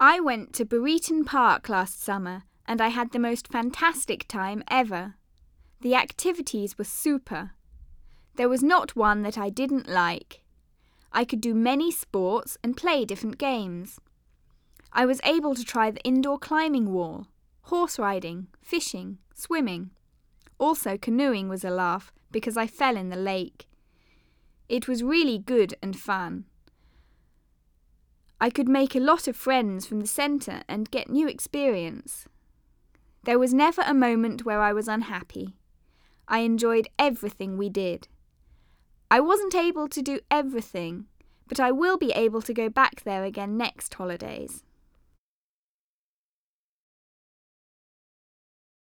I went to Brereton Park last summer and I had the most fantastic time ever. The activities were super. There was not one that I didn't like. I could do many sports and play different games. I was able to try the indoor climbing wall, horse riding, fishing, swimming. Also, canoeing was a laugh because I fell in the lake. It was really good and fun. I could make a lot of friends from the centre and get new experience. There was never a moment where I was unhappy. I enjoyed everything we did. I wasn't able to do everything, but I will be able to go back there again next holidays.